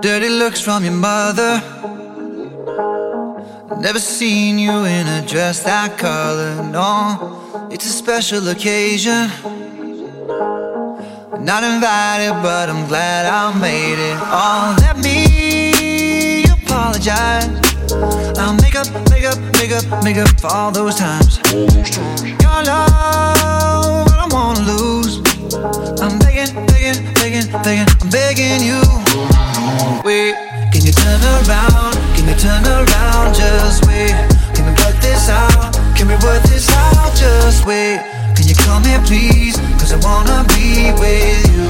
Dirty looks from your mother. Never seen you in a dress that color, no. It's a special occasion. Not invited, but I'm glad I made it. Oh, let me apologize. I'll make up, make up, make up, make up for all those times. Your love, begging, I'm begging you. Wait, can you turn around? Can you turn around? Just wait. Can we work this out? Can we work this out? Just wait. Can you come here, please? Cause I wanna be with you.